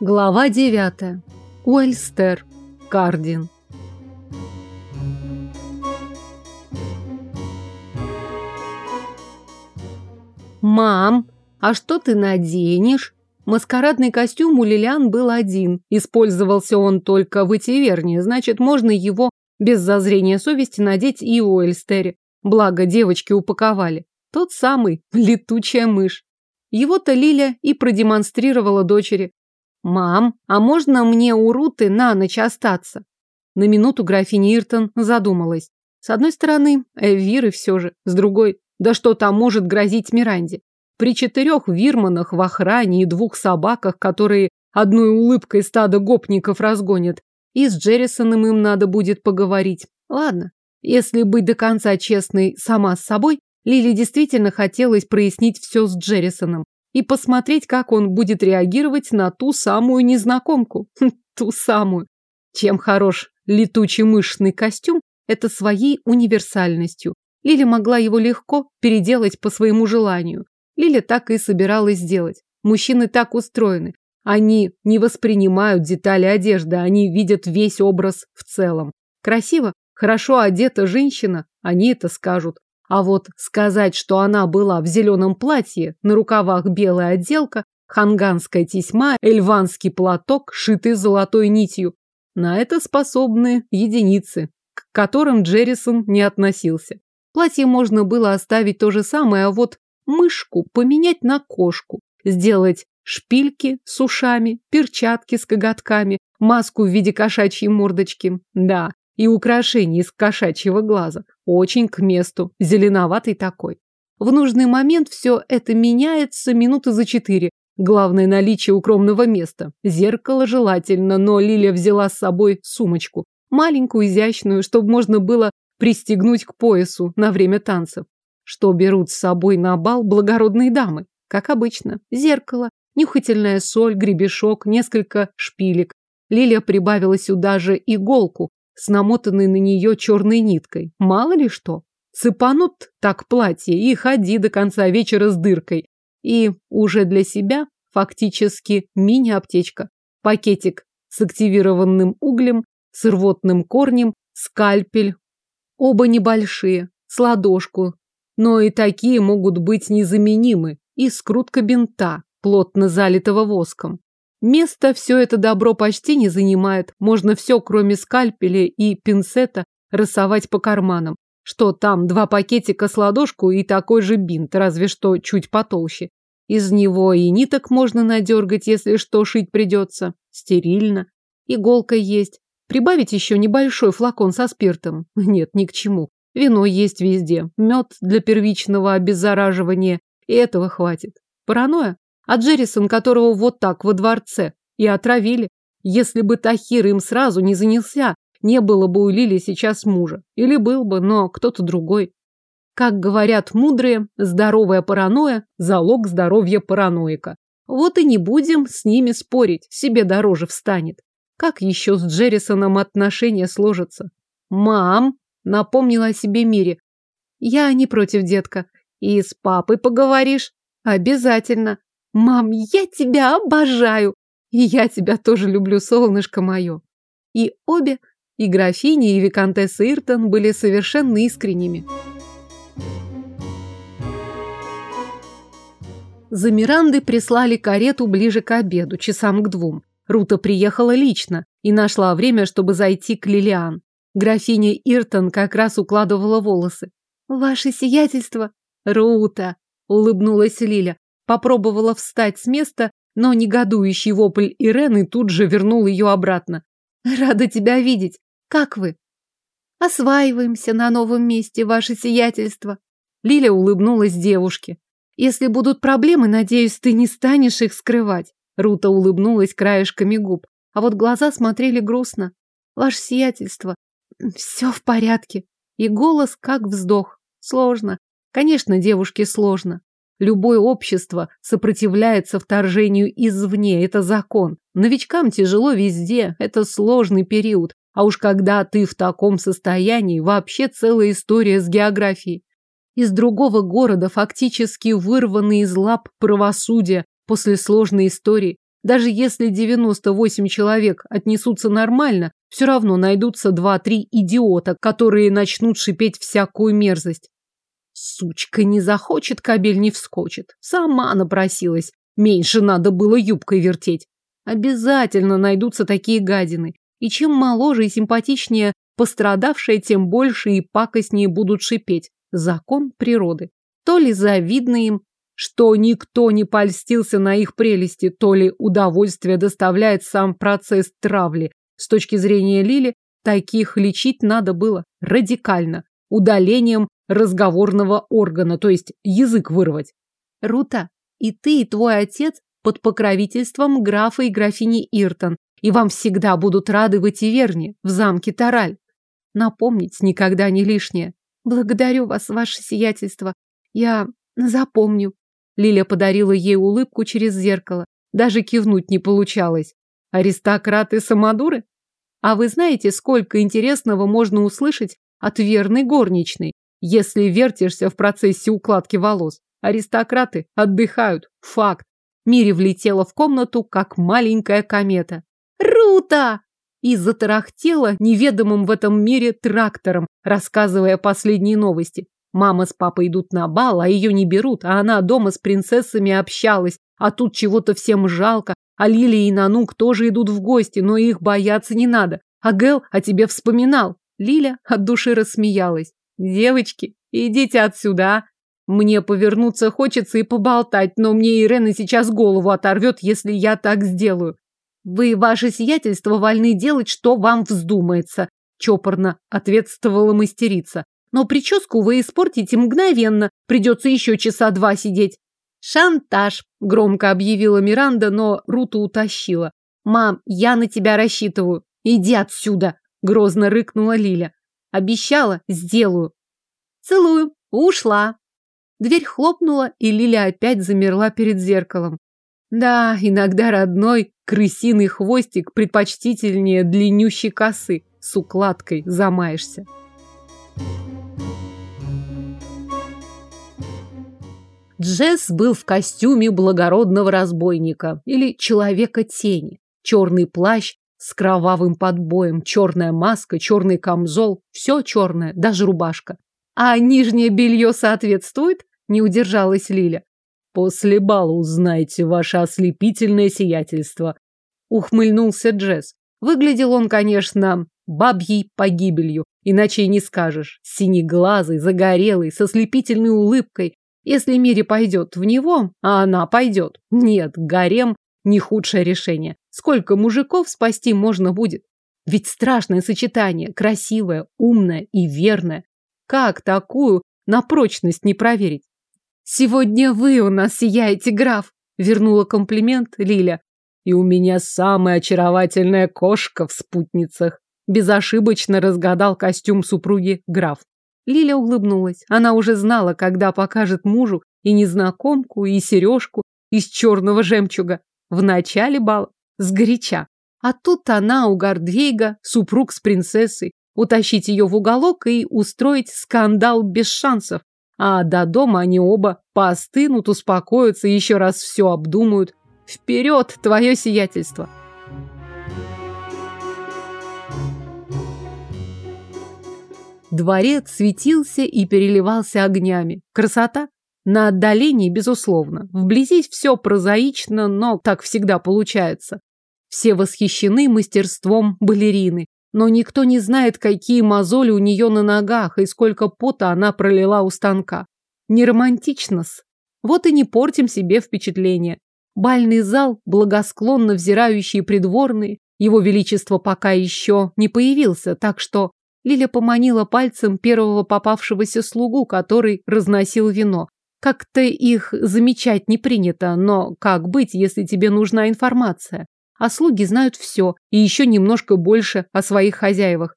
Глава 9. Уэльстер. Кардин. «Мам, а что ты наденешь?» Маскарадный костюм у Лилиан был один. Использовался он только в Этиверне, значит, можно его без зазрения совести надеть и у Эльстере. Благо, девочки упаковали. Тот самый, летучая мышь. Его-то Лиля и продемонстрировала дочери. «Мам, а можно мне у Руты на ночь остаться?» На минуту графиня Иртон задумалась. С одной стороны, Эвиры все же, с другой, да что там может грозить Миранде? При четырех вирманах в охране и двух собаках, которые одной улыбкой стадо гопников разгонят, и с Джеррисоном им надо будет поговорить. Ладно, если быть до конца честной сама с собой, Лили действительно хотелось прояснить все с Джеррисоном и посмотреть, как он будет реагировать на ту самую незнакомку. Хм, ту самую. Чем хорош летучий мышный костюм, это своей универсальностью. Лили могла его легко переделать по своему желанию. Лили так и собиралась сделать. Мужчины так устроены. Они не воспринимают детали одежды, они видят весь образ в целом. Красиво, хорошо одета женщина, они это скажут. А вот сказать, что она была в зеленом платье, на рукавах белая отделка, ханганская тесьма, эльванский платок, шитый золотой нитью, на это способны единицы, к которым Джеррисон не относился. Платье можно было оставить то же самое, а вот мышку поменять на кошку, сделать шпильки с ушами, перчатки с коготками, маску в виде кошачьей мордочки. Да, и украшение из кошачьего глаза. Очень к месту, зеленоватый такой. В нужный момент все это меняется минуты за четыре. Главное наличие укромного места. Зеркало желательно, но Лилия взяла с собой сумочку. Маленькую, изящную, чтобы можно было пристегнуть к поясу на время танцев. Что берут с собой на бал благородные дамы? Как обычно. Зеркало, нюхательная соль, гребешок, несколько шпилек. Лилия прибавила сюда же иголку, с намотанной на нее черной ниткой. Мало ли что. Цепанут так платье и ходи до конца вечера с дыркой. И уже для себя фактически мини-аптечка. Пакетик с активированным углем, с рвотным корнем, скальпель. Оба небольшие, с ладошку. Но и такие могут быть незаменимы. И скрутка бинта, плотно залитого воском. Место все это добро почти не занимает. Можно все, кроме скальпеля и пинцета, рассовать по карманам. Что там, два пакетика с ладошку и такой же бинт, разве что чуть потолще. Из него и ниток можно надергать, если что, шить придется. Стерильно. Иголка есть. Прибавить еще небольшой флакон со спиртом. Нет, ни к чему. Вино есть везде. Мед для первичного обеззараживания. И этого хватит. Паранойя? А Джеррисон, которого вот так во дворце и отравили. Если бы Тахир им сразу не занялся, не было бы у Лили сейчас мужа. Или был бы, но кто-то другой. Как говорят мудрые, здоровая паранойя – залог здоровья параноика. Вот и не будем с ними спорить, себе дороже встанет. Как еще с Джеррисоном отношения сложатся? «Мам!» – напомнила о себе Мире. «Я не против, детка. И с папой поговоришь?» «Обязательно. Мам, я тебя обожаю. И я тебя тоже люблю, солнышко мое. И обе, и графиня, и виконтесса Иртон были совершенно искренними. За Мирандой прислали карету ближе к обеду, часам к двум. Рута приехала лично и нашла время, чтобы зайти к Лилиан. Графиня Иртон как раз укладывала волосы. «Ваше сиятельство!» «Рута!» — улыбнулась Лиля. Попробовала встать с места, но негодующий вопль Ирены тут же вернул ее обратно. «Рада тебя видеть. Как вы?» «Осваиваемся на новом месте, ваше сиятельство». Лиля улыбнулась девушке. «Если будут проблемы, надеюсь, ты не станешь их скрывать». Рута улыбнулась краешками губ, а вот глаза смотрели грустно. «Ваше сиятельство, все в порядке». И голос как вздох. Сложно. Конечно, девушке сложно. Любое общество сопротивляется вторжению извне, это закон. Новичкам тяжело везде, это сложный период. А уж когда ты в таком состоянии, вообще целая история с географией. Из другого города, фактически вырванный из лап правосудия после сложной истории. Даже если 98 человек отнесутся нормально, все равно найдутся 2-3 идиота, которые начнут шипеть всякую мерзость. Сучка не захочет, кабель не вскочит. Сама напросилась. Меньше надо было юбкой вертеть. Обязательно найдутся такие гадины. И чем моложе и симпатичнее пострадавшая, тем больше и пакостнее будут шипеть. Закон природы. То ли завидно им, что никто не польстился на их прелести, то ли удовольствие доставляет сам процесс травли. С точки зрения Лили, таких лечить надо было радикально, удалением разговорного органа, то есть язык вырвать. Рута, и ты, и твой отец под покровительством графа и графини Иртон, и вам всегда будут рады в Этиверне, в замке Тараль. Напомнить никогда не лишнее. Благодарю вас, ваше сиятельство. Я запомню. Лиля подарила ей улыбку через зеркало. Даже кивнуть не получалось. Аристократы самодуры? А вы знаете, сколько интересного можно услышать от верной горничной, если вертишься в процессе укладки волос? Аристократы отдыхают. Факт. Мири влетела в комнату, как маленькая комета. «Рута!» И затарахтела неведомым в этом мире трактором, рассказывая последние новости. Мама с папой идут на бал, а ее не берут, а она дома с принцессами общалась, а тут чего-то всем жалко, а Лилия и Нанук тоже идут в гости, но их бояться не надо. А Гэл о тебе вспоминал. Лиля от души рассмеялась. Девочки, идите отсюда, а. Мне повернуться хочется и поболтать, но мне Ирена сейчас голову оторвет, если я так сделаю. Вы, ваше сиятельство, вольны делать, что вам вздумается, чопорно ответствовала мастерица. Но прическу вы испортите мгновенно, придется еще часа два сидеть. Шантаж, громко объявила Миранда, но Руту утащила. Мам, я на тебя рассчитываю. Иди отсюда, грозно рыкнула Лиля. Обещала, сделаю. Целую. Ушла. Дверь хлопнула, и Лиля опять замерла перед зеркалом. Да, иногда родной крысиный хвостик предпочтительнее длиннющей косы. С укладкой замаешься. Джесс был в костюме благородного разбойника или человека тени. Черный плащ с кровавым подбоем, черная маска, черный камзол, все черное, даже рубашка. А нижнее белье соответствует? Не удержалась Лиля. После бала узнаете ваше ослепительное сиятельство. Ухмыльнулся Джесс. Выглядел он, конечно, бабьей погибелью, иначе и не скажешь. Синеглазый, загорелый, со слепительной улыбкой, если Мири пойдет в него, а она пойдет. Нет, гарем не худшее решение. Сколько мужиков спасти можно будет? Ведь страшное сочетание, красивое, умное и верное. Как такую на прочность не проверить? Сегодня вы у нас сияете, граф, вернула комплимент Лиля. И у меня самая очаровательная кошка в спутницах. Безошибочно разгадал костюм супруги граф. Лиля улыбнулась. Она уже знала, когда покажет мужу и незнакомку, и сережку из черного жемчуга. В начале бала. Сгоряча. А тут она у Гардвейга, супруг с принцессой. Утащить ее в уголок и устроить скандал без шансов. А до дома они оба поостынут, успокоятся, еще раз все обдумают. Вперед, твое сиятельство! Дворец светился и переливался огнями. Красота? На отдалении, безусловно. Вблизи все прозаично, но так всегда получается. Все восхищены мастерством балерины, но никто не знает, какие мозоли у нее на ногах и сколько пота она пролила у станка. Не романтично-с. Вот и не портим себе впечатление. Бальный зал, благосклонно взирающие придворные, его величество пока еще не появился, так что Лиля поманила пальцем первого попавшегося слугу, который разносил вино. Как-то их замечать не принято, но как быть, если тебе нужна информация? А слуги знают все, и еще немножко больше о своих хозяевах.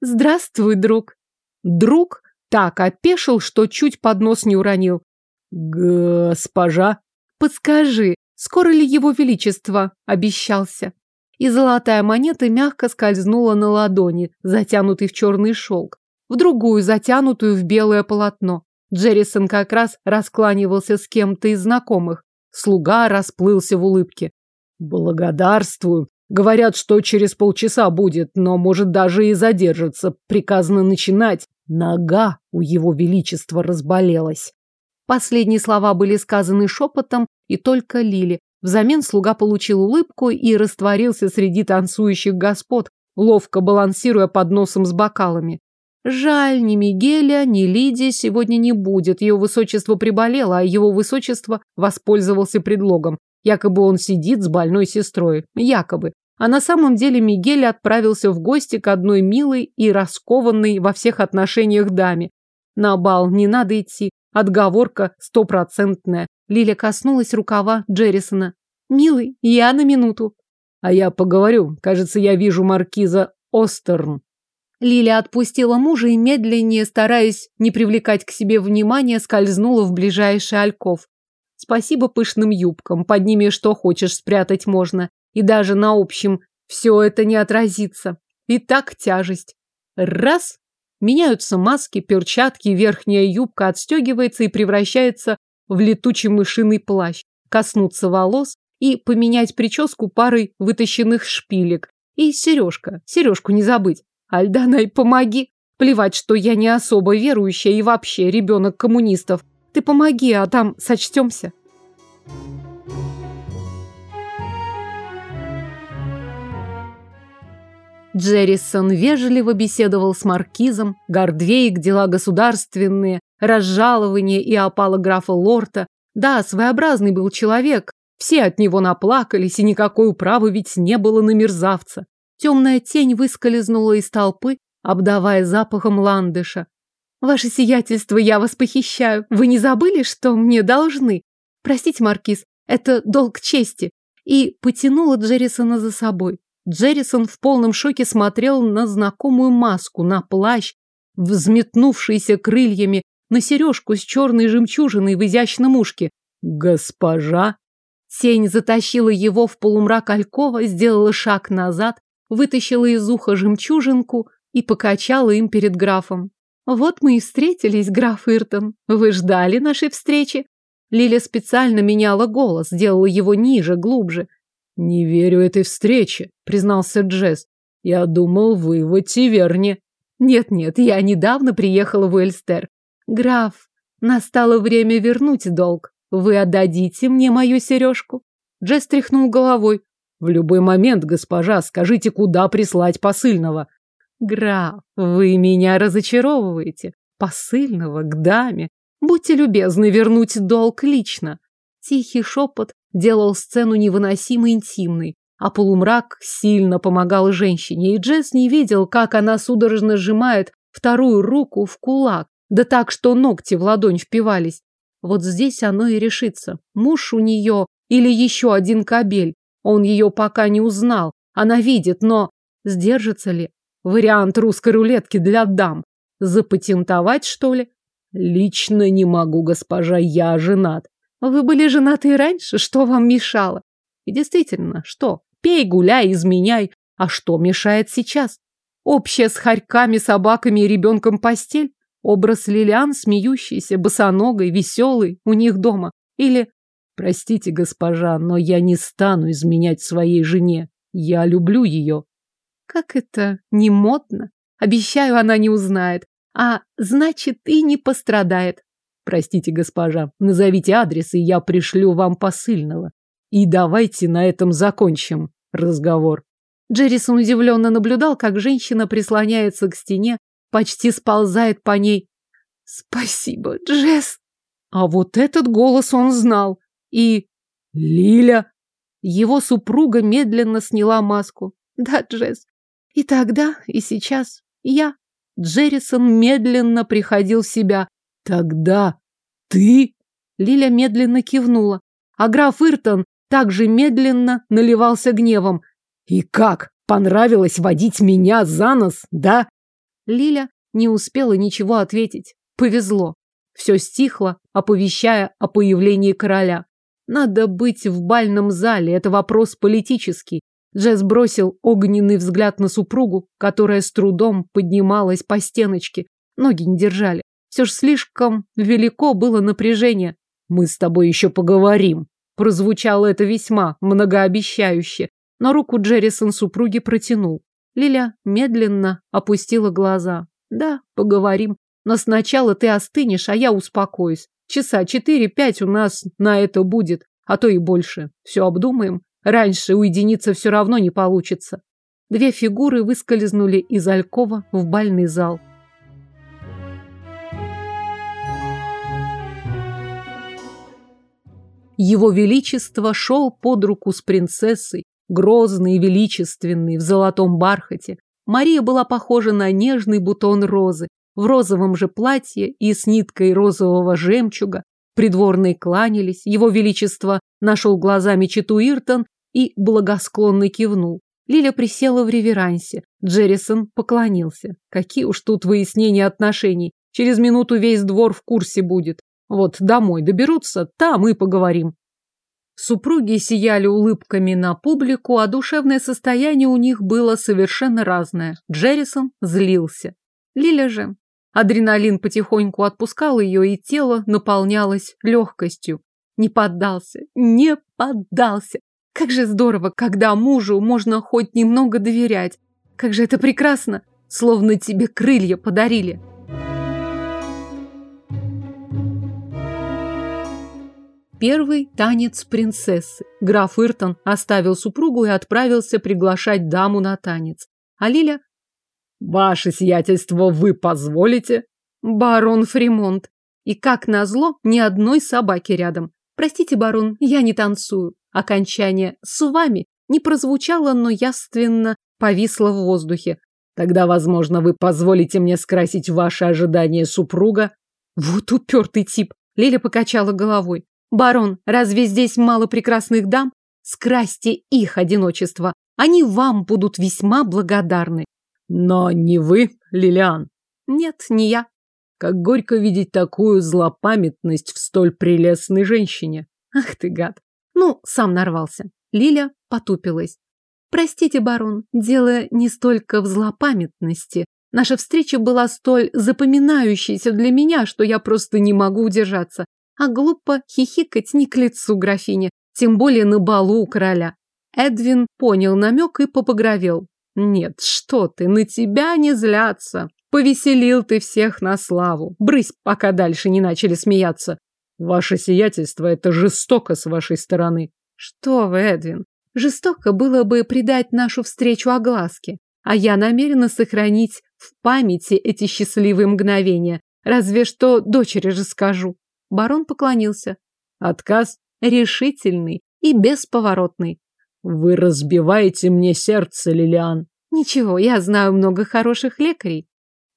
Здравствуй, друг. Друг так опешил, что чуть под нос не уронил. Госпожа. Подскажи, скоро ли его величество обещался? и золотая монета мягко скользнула на ладони, затянутой в черный шелк, в другую, затянутую в белое полотно. Джеррисон как раз раскланивался с кем-то из знакомых. Слуга расплылся в улыбке. Благодарствую. Говорят, что через полчаса будет, но может даже и задержится. Приказано начинать. Нога у его величества разболелась. Последние слова были сказаны шепотом, и только Лили. Взамен слуга получил улыбку и растворился среди танцующих господ, ловко балансируя под носом с бокалами. Жаль, ни Мигеля, ни Лидии сегодня не будет. Ее высочество приболело, а его высочество воспользовался предлогом. Якобы он сидит с больной сестрой. Якобы. А на самом деле Мигель отправился в гости к одной милой и раскованной во всех отношениях даме. На бал не надо идти. Отговорка стопроцентная. Лиля коснулась рукава Джеррисона. «Милый, я на минуту». «А я поговорю. Кажется, я вижу маркиза Остерн». Лиля отпустила мужа и медленнее, стараясь не привлекать к себе внимания, скользнула в ближайший альков. Спасибо пышным юбкам, под ними что хочешь спрятать можно, и даже на общем все это не отразится. И так тяжесть. Раз Меняются маски, перчатки, верхняя юбка отстегивается и превращается в летучий мышиный плащ. Коснуться волос и поменять прическу парой вытащенных шпилек. И сережка. Сережку не забыть. Альданай, помоги. Плевать, что я не особо верующая и вообще ребенок коммунистов. Ты помоги, а там сочтемся. Джеррисон вежливо беседовал с маркизом, Гордвейк, дела государственные, разжалование и опала графа Лорта. Да, своеобразный был человек, все от него наплакались, и никакой управы ведь не было на мерзавца. Темная тень выскользнула из толпы, обдавая запахом ландыша. «Ваше сиятельство, я вас похищаю. Вы не забыли, что мне должны? Простите, маркиз, это долг чести». И потянула Джеррисона за собой. Джеррисон в полном шоке смотрел на знакомую маску, на плащ, взметнувшийся крыльями, на сережку с черной жемчужиной в изящном ушке. «Госпожа!» Тень затащила его в полумрак алькова, сделала шаг назад, вытащила из уха жемчужинку и покачала им перед графом. «Вот мы и встретились, граф Иртон. Вы ждали нашей встречи?» Лиля специально меняла голос, делала его ниже, глубже. «Не верю этой встрече», — признался Джесс. «Я думал, вы в Тиверне». «Нет-нет, я недавно приехала в Эльстер. Граф, настало время вернуть долг. Вы отдадите мне мою сережку?» Джесс тряхнул головой. «В любой момент, госпожа, скажите, куда прислать посыльного?» «Граф, вы меня разочаровываете. Посыльного к даме. Будьте любезны вернуть долг лично». Тихий шепот делал сцену невыносимо интимной, а полумрак сильно помогал женщине, и Джесс не видел, как она судорожно сжимает вторую руку в кулак, да так, что ногти в ладонь впивались. Вот здесь оно и решится. Муж у нее или еще один кабель. Он ее пока не узнал. Она видит, но сдержится ли? Вариант русской рулетки для дам. Запатентовать, что ли? Лично не могу, госпожа, я женат. Вы были женаты и раньше, что вам мешало? И действительно, что? Пей, гуляй, изменяй. А что мешает сейчас? Общая с хорьками, собаками и ребенком постель? Образ Лилиан, смеющийся, босоногой, веселый, у них дома? Или... Простите, госпожа, но я не стану изменять своей жене. Я люблю ее. Как это не модно. Обещаю, она не узнает. А значит, и не пострадает. Простите, госпожа, назовите адрес, и я пришлю вам посыльного. И давайте на этом закончим разговор. Джеррисон удивленно наблюдал, как женщина прислоняется к стене, почти сползает по ней. Спасибо, Джесс. А вот этот голос он знал. И... Лиля. Его супруга медленно сняла маску. Да, Джесс. И тогда, и сейчас я. Джеррисон медленно приходил в себя. Тогда ты? Лиля медленно кивнула, а граф Иртон также медленно наливался гневом. И как? Понравилось водить меня за нос, да? Лиля не успела ничего ответить. Повезло. Все стихло, оповещая о появлении короля. Надо быть в бальном зале, это вопрос политический. Джесс бросил огненный взгляд на супругу, которая с трудом поднималась по стеночке. Ноги не держали. Все ж слишком велико было напряжение. Мы с тобой еще поговорим. Прозвучало это весьма многообещающе, но руку Джеррисон супруги протянул. Лиля медленно опустила глаза. Да, поговорим, но сначала ты остынешь, а я успокоюсь. Часа четыре-пять у нас на это будет, а то и больше. Все обдумаем. Раньше уединиться все равно не получится. Две фигуры выскользнули из Алькова в бальный зал. Его Величество шел под руку с принцессой, грозный и величественный, в золотом бархате. Мария была похожа на нежный бутон розы, в розовом же платье и с ниткой розового жемчуга. Придворные кланялись, его величество нашел глазами читу Иртон и благосклонно кивнул. Лиля присела в реверансе. Джеррисон поклонился. Какие уж тут выяснения отношений. Через минуту весь двор в курсе будет. Вот домой доберутся, там и поговорим. Супруги сияли улыбками на публику, а душевное состояние у них было совершенно разное. Джеррисон злился. Лиля же. Адреналин потихоньку отпускал ее, и тело наполнялось легкостью. Не поддался, не поддался. Как же здорово, когда мужу можно хоть немного доверять. Как же это прекрасно, словно тебе крылья подарили. Первый танец принцессы. Граф Иртон оставил супругу и отправился приглашать даму на танец. А Лиля... «Ваше сиятельство, вы позволите?» «Барон Фримонт. И как назло, ни одной собаки рядом. Простите, барон, я не танцую». Окончание «с вами» не прозвучало, но явственно повисло в воздухе. «Тогда, возможно, вы позволите мне скрасить ваше ожидание супруга?» Вот упертый тип. Лиля покачала головой. Барон, разве здесь мало прекрасных дам? Скрасьте их одиночество. Они вам будут весьма благодарны. Но не вы, Лилиан. Нет, не я. Как горько видеть такую злопамятность в столь прелестной женщине. Ах ты гад. Ну, сам нарвался. Лиля потупилась. Простите, барон, дело не столько в злопамятности. Наша встреча была столь запоминающейся для меня, что я просто не могу удержаться. А глупо хихикать не к лицу графине, тем более на балу у короля. Эдвин понял намек и попогровел. Нет, что ты, на тебя не злятся. Повеселил ты всех на славу. Брысь, пока дальше не начали смеяться. Ваше сиятельство, это жестоко с вашей стороны. Что вы, Эдвин? Жестоко было бы придать нашу встречу огласке. А я намерена сохранить в памяти эти счастливые мгновения. Разве что дочери же скажу. Барон поклонился. Отказ решительный и бесповоротный. Вы разбиваете мне сердце, Лилиан. Ничего, я знаю много хороших лекарей.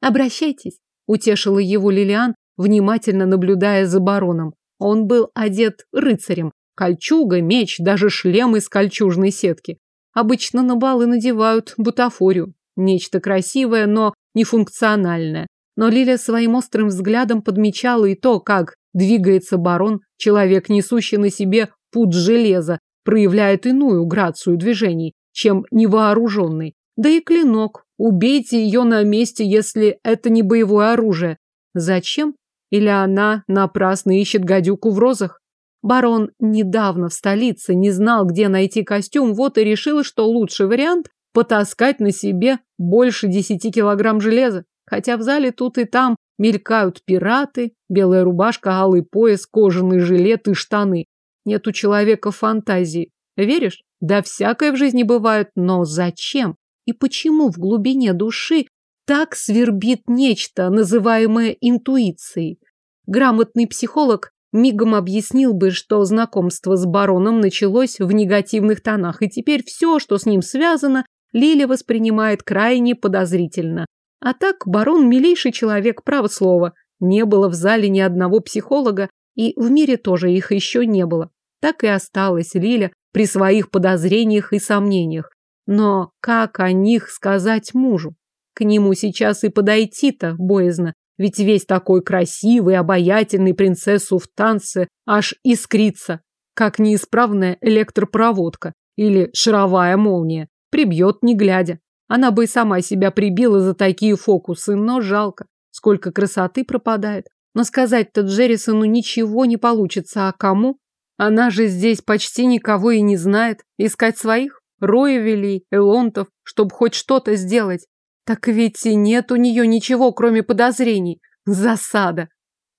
Обращайтесь, утешила его Лилиан, внимательно наблюдая за бароном. Он был одет рыцарем. Кольчуга, меч, даже шлем из кольчужной сетки. Обычно на балы надевают бутафорию. Нечто красивое, но нефункциональное. Но Лиля своим острым взглядом подмечала и то, как Двигается барон, человек, несущий на себе путь железа, проявляет иную грацию движений, чем невооруженный. Да и клинок. Убейте ее на месте, если это не боевое оружие. Зачем? Или она напрасно ищет гадюку в розах? Барон недавно в столице не знал, где найти костюм, вот и решил, что лучший вариант – потаскать на себе больше десяти килограмм железа. Хотя в зале тут и там Мелькают пираты, белая рубашка, алый пояс, кожаный жилет и штаны. Нет у человека фантазии. Веришь? Да всякое в жизни бывает, но зачем? И почему в глубине души так свербит нечто, называемое интуицией? Грамотный психолог мигом объяснил бы, что знакомство с бароном началось в негативных тонах, и теперь все, что с ним связано, Лиля воспринимает крайне подозрительно. А так барон милейший человек, право слово. Не было в зале ни одного психолога, и в мире тоже их еще не было. Так и осталась Лиля при своих подозрениях и сомнениях. Но как о них сказать мужу? К нему сейчас и подойти-то боязно, ведь весь такой красивый, обаятельный принцессу в танце аж искрится, как неисправная электропроводка или шаровая молния, прибьет не глядя. Она бы и сама себя прибила за такие фокусы, но жалко, сколько красоты пропадает. Но сказать-то Джеррисону ничего не получится, а кому? Она же здесь почти никого и не знает. Искать своих? Роевелей, Элонтов, чтобы хоть что-то сделать. Так ведь и нет у нее ничего, кроме подозрений. Засада.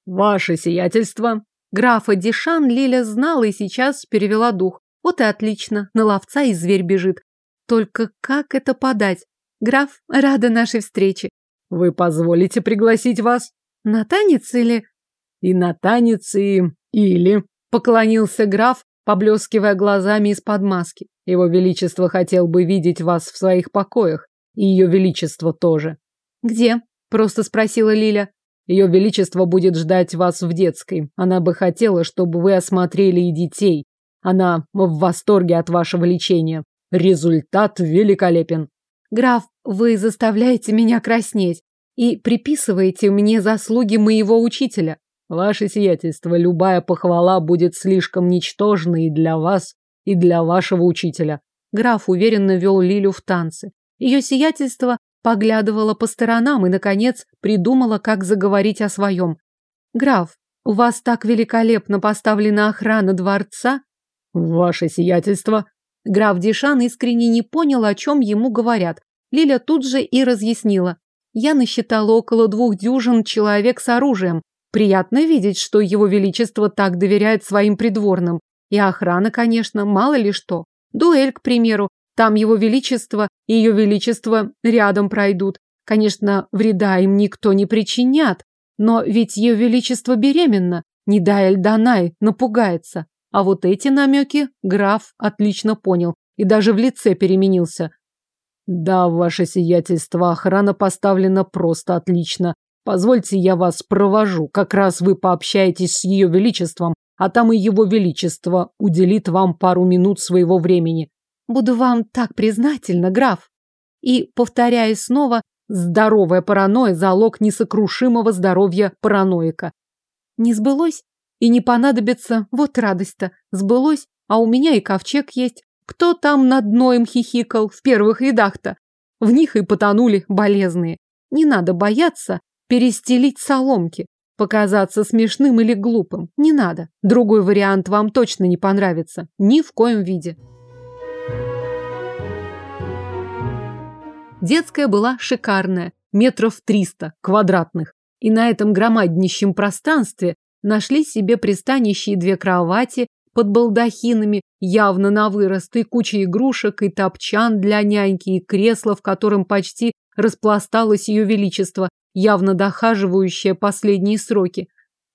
Ваше сиятельство. Графа Дишан Лиля знала и сейчас перевела дух. Вот и отлично, на ловца и зверь бежит. Только как это подать? Граф, рада нашей встрече. Вы позволите пригласить вас? На танец или... И на танец, и... или... Поклонился граф, поблескивая глазами из-под маски. Его Величество хотел бы видеть вас в своих покоях. И Ее Величество тоже. Где? Просто спросила Лиля. Ее Величество будет ждать вас в детской. Она бы хотела, чтобы вы осмотрели и детей. Она в восторге от вашего лечения. Результат великолепен. Граф, вы заставляете меня краснеть и приписываете мне заслуги моего учителя. Ваше сиятельство, любая похвала будет слишком ничтожной и для вас, и для вашего учителя. Граф уверенно вел Лилю в танцы. Ее сиятельство поглядывало по сторонам и, наконец, придумала, как заговорить о своем. «Граф, у вас так великолепно поставлена охрана дворца?» «Ваше сиятельство!» Граф Дишан искренне не понял, о чем ему говорят. Лиля тут же и разъяснила. «Я насчитала около двух дюжин человек с оружием. Приятно видеть, что его величество так доверяет своим придворным. И охрана, конечно, мало ли что. Дуэль, к примеру. Там его величество и ее величество рядом пройдут. Конечно, вреда им никто не причинят. Но ведь ее величество беременна. Не дай Эльданай напугается. А вот эти намеки граф отлично понял и даже в лице переменился. Да, ваше сиятельство, охрана поставлена просто отлично. Позвольте, я вас провожу. Как раз вы пообщаетесь с ее величеством, а там и его величество уделит вам пару минут своего времени. Буду вам так признательна, граф. И, повторяю снова, здоровая паранойя – залог несокрушимого здоровья параноика. Не сбылось? И не понадобится, вот радость-то. Сбылось, а у меня и ковчег есть. Кто там над Ноем хихикал в первых рядах-то? В них и потонули болезные. Не надо бояться перестелить соломки, показаться смешным или глупым. Не надо. Другой вариант вам точно не понравится. Ни в коем виде. Детская была шикарная, метров триста квадратных. И на этом громаднищем пространстве Нашли себе пристанище и две кровати под балдахинами, явно на вырост, и куча игрушек, и топчан для няньки, и кресло, в котором почти распласталось ее величество, явно дохаживающее последние сроки.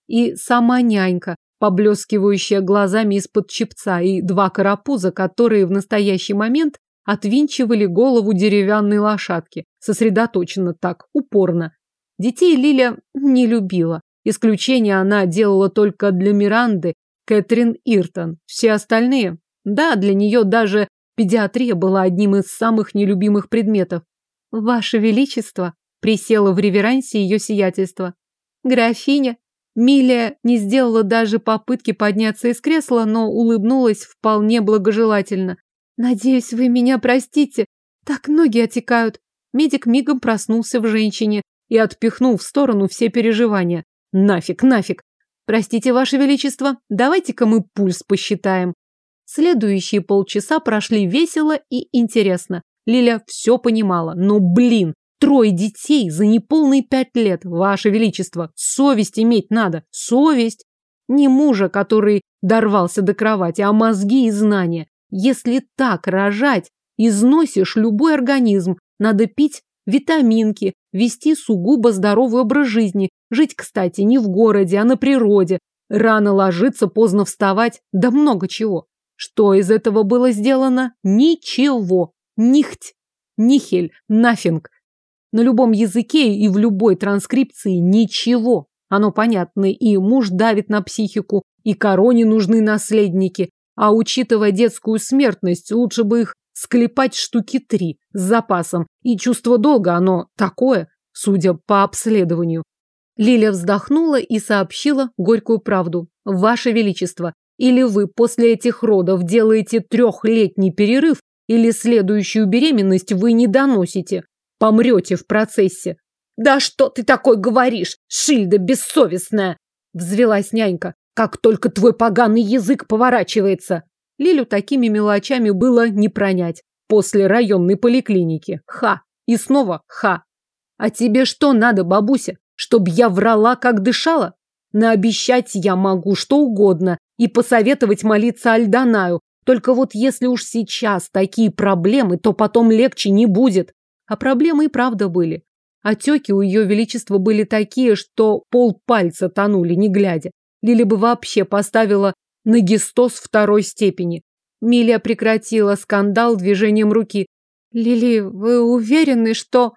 И сама нянька, поблескивающая глазами из-под чепца, и два карапуза, которые в настоящий момент отвинчивали голову деревянной лошадки, сосредоточенно так, упорно. Детей Лиля не любила. Исключение она делала только для Миранды, Кэтрин Иртон. Все остальные, да, для нее даже педиатрия была одним из самых нелюбимых предметов. Ваше Величество, присела в реверансе ее сиятельство. Графиня, Милия не сделала даже попытки подняться из кресла, но улыбнулась вполне благожелательно. Надеюсь, вы меня простите. Так ноги отекают. Медик мигом проснулся в женщине и отпихнул в сторону все переживания. Нафиг, нафиг. Простите, Ваше Величество, давайте-ка мы пульс посчитаем. Следующие полчаса прошли весело и интересно. Лиля все понимала, но, блин, трое детей за неполные пять лет, Ваше Величество, совесть иметь надо, совесть. Не мужа, который дорвался до кровати, а мозги и знания. Если так рожать, износишь любой организм, надо пить витаминки, вести сугубо здоровый образ жизни, жить, кстати, не в городе, а на природе, рано ложиться, поздно вставать, да много чего. Что из этого было сделано? Ничего. Нихть. Нихель. Нафинг. На любом языке и в любой транскрипции ничего. Оно понятно, и муж давит на психику, и короне нужны наследники. А учитывая детскую смертность, лучше бы их склепать штуки три с запасом. И чувство долга оно такое, судя по обследованию. Лиля вздохнула и сообщила горькую правду. Ваше Величество, или вы после этих родов делаете трехлетний перерыв, или следующую беременность вы не доносите. Помрете в процессе. Да что ты такой говоришь, Шильда бессовестная! Взвелась нянька. Как только твой поганый язык поворачивается. Лилю такими мелочами было не пронять. После районной поликлиники. Ха. И снова ха. А тебе что надо, бабуся? Чтоб я врала, как дышала? Наобещать я могу что угодно и посоветовать молиться Альданаю. Только вот если уж сейчас такие проблемы, то потом легче не будет. А проблемы и правда были. Отеки у ее величества были такие, что пол пальца тонули, не глядя. Лили бы вообще поставила на гистоз второй степени. Милия прекратила скандал движением руки. «Лили, вы уверены, что...»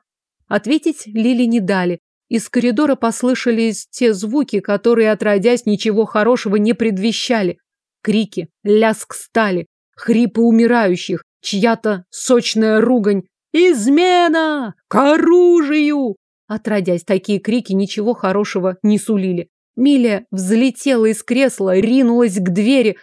Ответить Лили не дали. Из коридора послышались те звуки, которые, отродясь, ничего хорошего не предвещали. Крики, ляск стали, хрипы умирающих, чья-то сочная ругань. «Измена! К оружию!» Отродясь, такие крики ничего хорошего не сулили. Миля взлетела из кресла, ринулась к двери.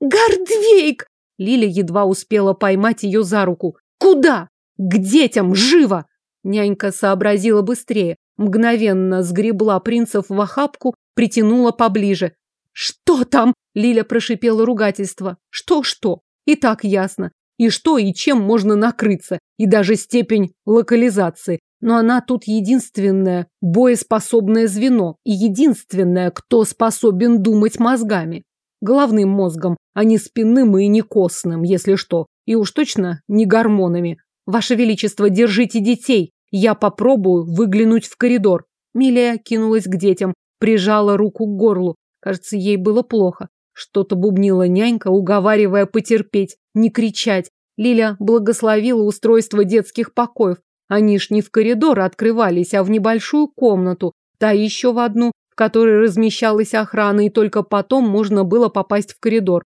«Гордвейк!» Лиля едва успела поймать ее за руку. «Куда? К детям! Живо!» Нянька сообразила быстрее, мгновенно сгребла принцев в охапку, притянула поближе. «Что там?» – Лиля прошипела ругательство. «Что-что? И так ясно. И что и чем можно накрыться, и даже степень локализации. Но она тут единственное боеспособное звено и единственное, кто способен думать мозгами. Головным мозгом, а не спинным и не костным, если что. И уж точно не гормонами. Ваше Величество, держите детей. Я попробую выглянуть в коридор. Милия кинулась к детям, прижала руку к горлу. Кажется, ей было плохо. Что-то бубнила нянька, уговаривая потерпеть, не кричать. Лиля благословила устройство детских покоев. Они ж не в коридор открывались, а в небольшую комнату, та еще в одну, в которой размещалась охрана, и только потом можно было попасть в коридор.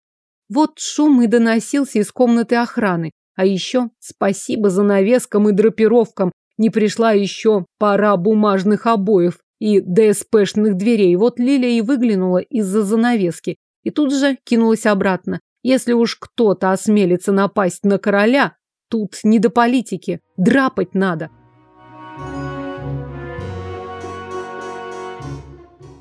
Вот шум и доносился из комнаты охраны. А еще спасибо за навескам и драпировкам. Не пришла еще пора бумажных обоев и ДСПшных дверей. Вот Лилия и выглянула из-за занавески. И тут же кинулась обратно. Если уж кто-то осмелится напасть на короля, тут не до политики. Драпать надо.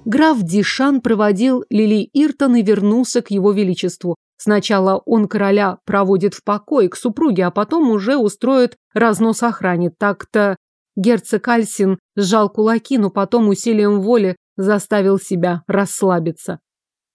Граф Дишан проводил Лили Иртон и вернулся к его величеству. Сначала он короля проводит в покой к супруге, а потом уже устроит разнос охране. Так-то герцог Альсин сжал кулаки, но потом усилием воли заставил себя расслабиться.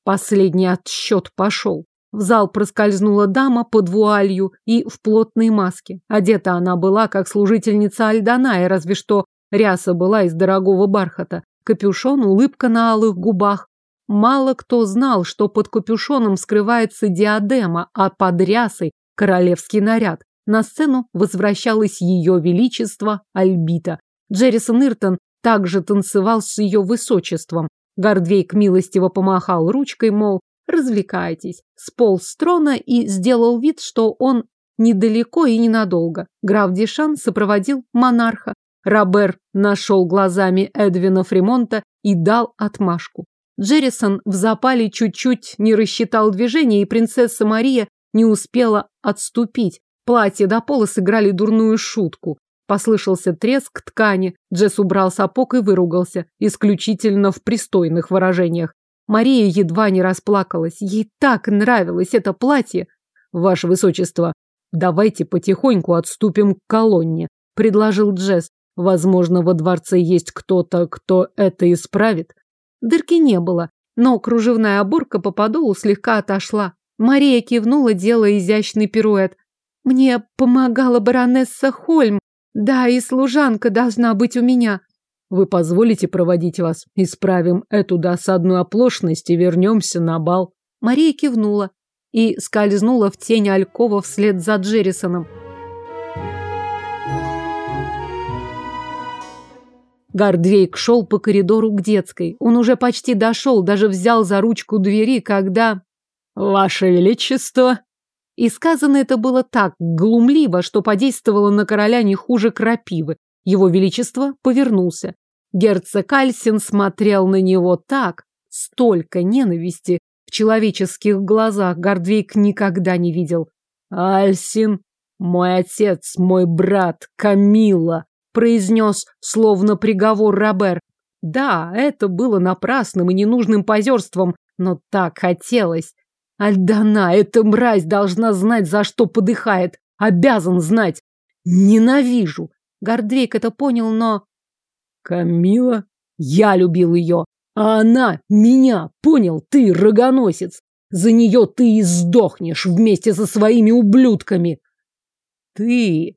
Последний отсчет пошел. В зал проскользнула дама под вуалью и в плотной маске. Одета она была, как служительница Альданая, разве что ряса была из дорогого бархата. Капюшон, улыбка на алых губах, Мало кто знал, что под капюшоном скрывается диадема, а под рясой – королевский наряд. На сцену возвращалось ее величество Альбита. Джеррисон Иртон также танцевал с ее высочеством. Гордвейк милостиво помахал ручкой, мол, развлекайтесь. Сполз с трона и сделал вид, что он недалеко и ненадолго. Граф Дишан сопроводил монарха. Робер нашел глазами Эдвина Фримонта и дал отмашку. Джеррисон в запале чуть-чуть не рассчитал движение, и принцесса Мария не успела отступить. Платье до пола сыграли дурную шутку. Послышался треск ткани. Джесс убрал сапог и выругался, исключительно в пристойных выражениях. Мария едва не расплакалась. Ей так нравилось это платье. Ваше высочество, давайте потихоньку отступим к колонне, предложил Джесс. Возможно, во дворце есть кто-то, кто это исправит. Дырки не было, но кружевная оборка по подолу слегка отошла. Мария кивнула, делая изящный пируэт. Мне помогала баронесса Хольм. Да, и служанка должна быть у меня. Вы позволите проводить вас? Исправим эту досадную оплошность и вернемся на бал. Мария кивнула и скользнула в тень Алькова вслед за Джеррисоном. Гардвейк шел по коридору к детской. Он уже почти дошел, даже взял за ручку двери, когда... «Ваше Величество!» И сказано это было так глумливо, что подействовало на короля не хуже крапивы. Его Величество повернулся. Герцог Альсин смотрел на него так, столько ненависти в человеческих глазах Гардвейк никогда не видел. «Альсин, мой отец, мой брат, Камила!» произнес, словно приговор Робер. Да, это было напрасным и ненужным позерством, но так хотелось. Альдана, эта мразь должна знать, за что подыхает. Обязан знать. Ненавижу. Гордвейк это понял, но... Камила? Я любил ее. А она меня. Понял? Ты, рогоносец. За нее ты и сдохнешь вместе со своими ублюдками. Ты...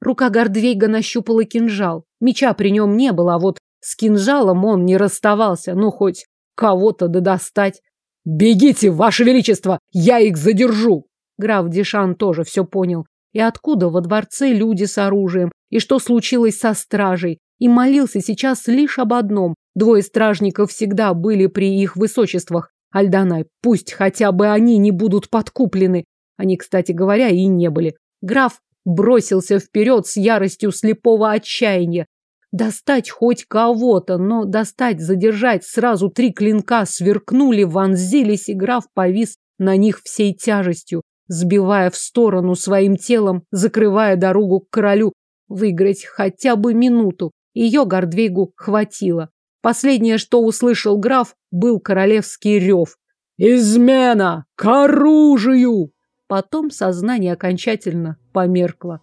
Рука Гордвейга нащупала кинжал. Меча при нем не было, а вот с кинжалом он не расставался. Ну, хоть кого-то да достать. «Бегите, ваше величество! Я их задержу!» Граф Дишан тоже все понял. И откуда во дворце люди с оружием? И что случилось со стражей? И молился сейчас лишь об одном. Двое стражников всегда были при их высочествах. Альданай, пусть хотя бы они не будут подкуплены. Они, кстати говоря, и не были. Граф бросился вперед с яростью слепого отчаяния. Достать хоть кого-то, но достать, задержать, сразу три клинка сверкнули, вонзились, и граф повис на них всей тяжестью, сбивая в сторону своим телом, закрывая дорогу к королю. Выиграть хотя бы минуту. Ее Гордвейгу хватило. Последнее, что услышал граф, был королевский рев. «Измена! К оружию!» Потом сознание окончательно померкло.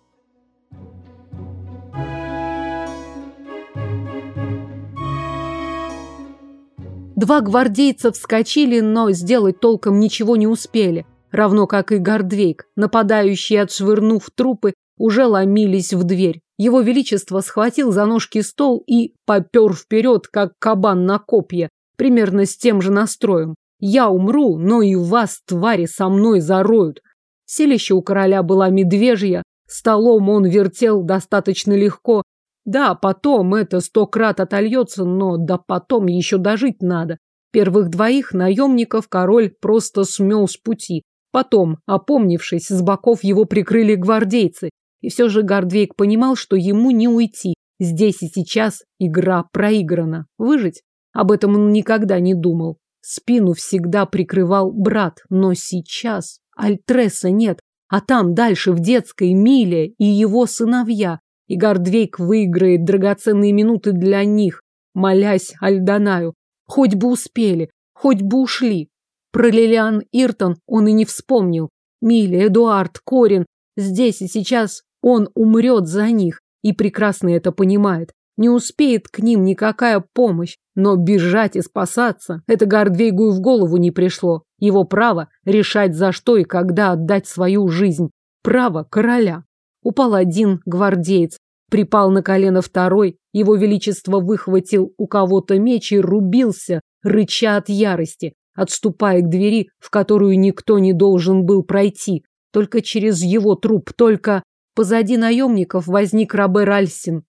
Два гвардейца вскочили, но сделать толком ничего не успели. Равно как и Гордвейк. Нападающие, отшвырнув трупы, уже ломились в дверь. Его Величество схватил за ножки стол и попер вперед, как кабан на копье, примерно с тем же настроем. Я умру, но и вас, твари, со мной зароют. Селище у короля была медвежья, столом он вертел достаточно легко, да, потом это сто крат отольется, но да потом еще дожить надо. Первых двоих наемников король просто смел с пути. Потом, опомнившись, с боков его прикрыли гвардейцы. И все же Гордвейк понимал, что ему не уйти. Здесь и сейчас игра проиграна. Выжить? Об этом он никогда не думал. Спину всегда прикрывал брат, но сейчас Альтреса нет. А там дальше в детской Миле и его сыновья и Гордвейк выиграет драгоценные минуты для них, молясь Альданаю. Хоть бы успели, хоть бы ушли. Про Лилиан Иртон он и не вспомнил. Милли, Эдуард, Корин. Здесь и сейчас он умрет за них и прекрасно это понимает. Не успеет к ним никакая помощь, но бежать и спасаться – это Гордвейгу и в голову не пришло. Его право решать за что и когда отдать свою жизнь. Право короля. Упал один гвардеец, припал на колено второй, его величество выхватил у кого-то меч и рубился, рыча от ярости, отступая к двери, в которую никто не должен был пройти. Только через его труп, только позади наемников возник Робер Альсин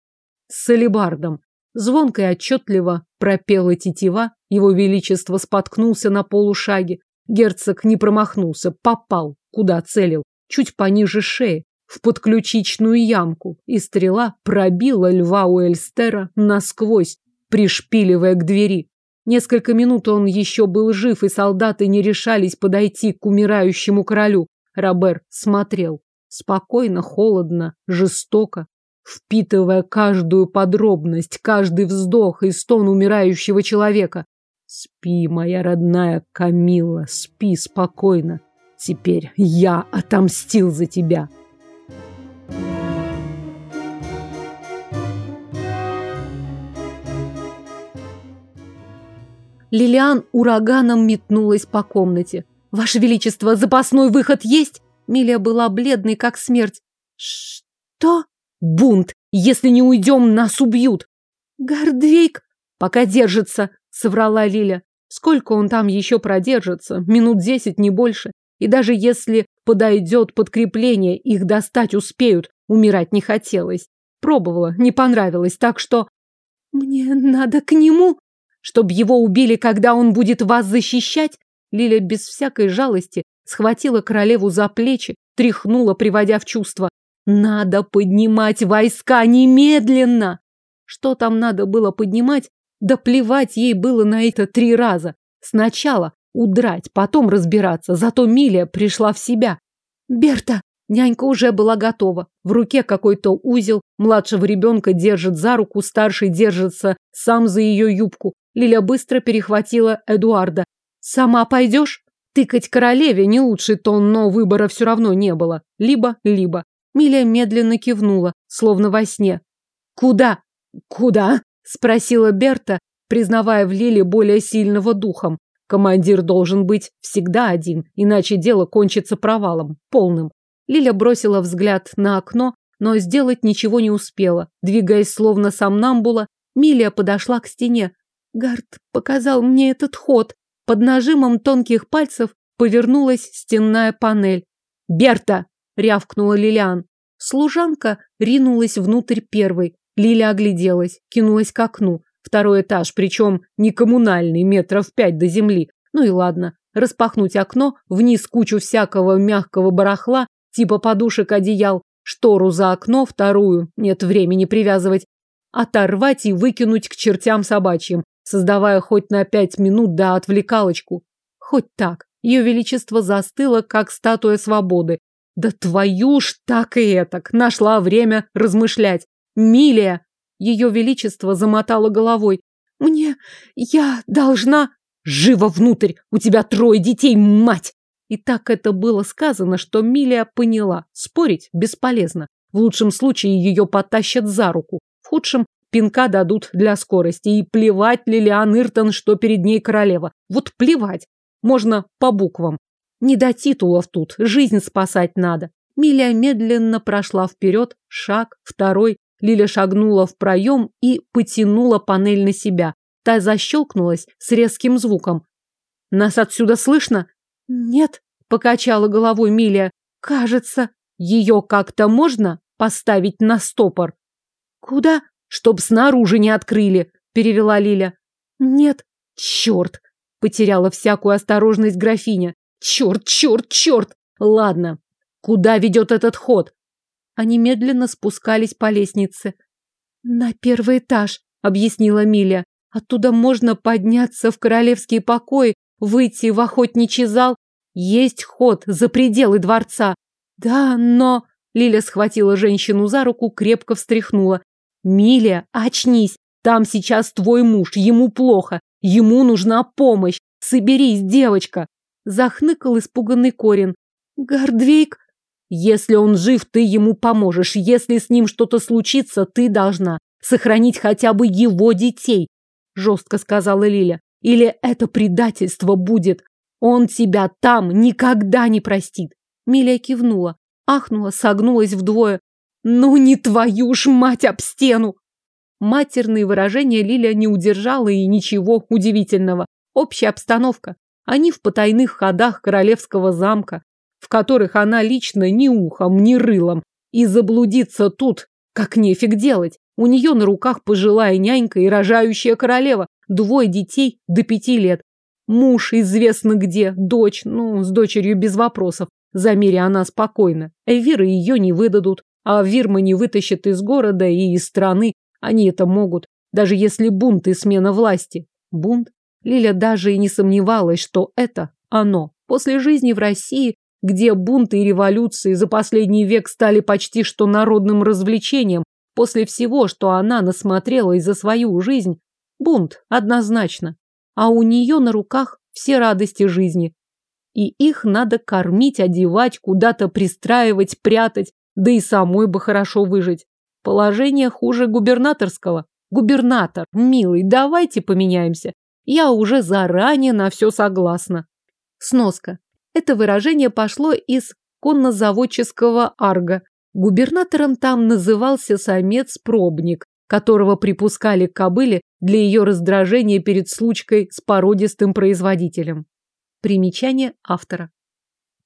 с алебардом. Звонко и отчетливо пропела тетива, его величество споткнулся на полушаге. Герцог не промахнулся, попал, куда целил, чуть пониже шеи, в подключичную ямку, и стрела пробила льва Уэльстера насквозь, пришпиливая к двери. Несколько минут он еще был жив, и солдаты не решались подойти к умирающему королю. Робер смотрел. Спокойно, холодно, жестоко, впитывая каждую подробность, каждый вздох и стон умирающего человека. Спи, моя родная Камила, спи спокойно. Теперь я отомстил за тебя. Лилиан ураганом метнулась по комнате. «Ваше Величество, запасной выход есть?» Милия была бледной, как смерть. «Что?» «Бунт! Если не уйдем, нас убьют!» «Гордвейк!» «Пока держится!» — соврала Лиля. «Сколько он там еще продержится? Минут десять, не больше. И даже если подойдет подкрепление, их достать успеют. Умирать не хотелось. Пробовала, не понравилось, так что... Мне надо к нему чтобы его убили, когда он будет вас защищать? Лиля без всякой жалости схватила королеву за плечи, тряхнула, приводя в чувство. Надо поднимать войска немедленно! Что там надо было поднимать? Да плевать ей было на это три раза. Сначала удрать, потом разбираться. Зато Милия пришла в себя. «Берта!» Нянька уже была готова. В руке какой-то узел. Младшего ребенка держит за руку, старший держится сам за ее юбку. Лиля быстро перехватила Эдуарда. Сама пойдешь? Тыкать королеве не лучший тон, но выбора все равно не было. Либо-либо. Миля медленно кивнула, словно во сне. «Куда?» «Куда?» – спросила Берта, признавая в Лиле более сильного духом. Командир должен быть всегда один, иначе дело кончится провалом, полным. Лиля бросила взгляд на окно, но сделать ничего не успела. Двигаясь словно сомнамбула, Милия подошла к стене. Гард показал мне этот ход. Под нажимом тонких пальцев повернулась стенная панель. «Берта!» — рявкнула Лилиан. Служанка ринулась внутрь первой. Лиля огляделась, кинулась к окну. Второй этаж, причем не коммунальный, метров пять до земли. Ну и ладно. Распахнуть окно, вниз кучу всякого мягкого барахла, типа подушек, одеял, штору за окно, вторую, нет времени привязывать, оторвать и выкинуть к чертям собачьим, создавая хоть на пять минут да отвлекалочку. Хоть так. Ее величество застыло, как статуя свободы. Да твою ж так и этак. Нашла время размышлять. Милия! Ее величество замотало головой. Мне... я должна... Живо внутрь! У тебя трое детей, мать! И так это было сказано, что Милия поняла. Спорить бесполезно. В лучшем случае ее потащат за руку. В худшем пинка дадут для скорости. И плевать Лилиан Иртон, что перед ней королева. Вот плевать. Можно по буквам. Не до титулов тут. Жизнь спасать надо. Милия медленно прошла вперед. Шаг, второй. Лиля шагнула в проем и потянула панель на себя. Та защелкнулась с резким звуком. «Нас отсюда слышно?» «Нет», — покачала головой Милия. «Кажется, ее как-то можно поставить на стопор?» «Куда?» «Чтоб снаружи не открыли», — перевела Лиля. «Нет». «Черт!» — потеряла всякую осторожность графиня. «Черт, черт, черт! Ладно, куда ведет этот ход?» Они медленно спускались по лестнице. «На первый этаж», — объяснила Миля. «Оттуда можно подняться в королевский покой, выйти в охотничий зал. Есть ход за пределы дворца». «Да, но...» Лиля схватила женщину за руку, крепко встряхнула. «Миля, очнись! Там сейчас твой муж, ему плохо, ему нужна помощь. Соберись, девочка!» Захныкал испуганный Корин. «Гордвейк, если он жив, ты ему поможешь. Если с ним что-то случится, ты должна сохранить хотя бы его детей, жестко сказала Лиля. Или это предательство будет. Он тебя там никогда не простит. Миля кивнула, ахнула, согнулась вдвое. Ну не твою ж мать об стену! Матерные выражения Лиля не удержала и ничего удивительного. Общая обстановка. Они в потайных ходах королевского замка в которых она лично ни ухом, ни рылом, и заблудиться тут как нефиг делать. У нее на руках пожилая нянька и рожающая королева, двое детей до пяти лет. Муж известно где, дочь, ну, с дочерью без вопросов. За Мире она спокойна. Эвиры ее не выдадут, а Вирма не вытащат из города и из страны. Они это могут, даже если бунт и смена власти. Бунт? Лиля даже и не сомневалась, что это оно. После жизни в России где бунты и революции за последний век стали почти что народным развлечением, после всего, что она насмотрела за свою жизнь, бунт однозначно. А у нее на руках все радости жизни. И их надо кормить, одевать, куда-то пристраивать, прятать, да и самой бы хорошо выжить. Положение хуже губернаторского. Губернатор, милый, давайте поменяемся. Я уже заранее на все согласна. Сноска. Это выражение пошло из коннозаводческого арга. Губернатором там назывался самец-пробник, которого припускали к кобыле для ее раздражения перед случкой с породистым производителем. Примечание автора.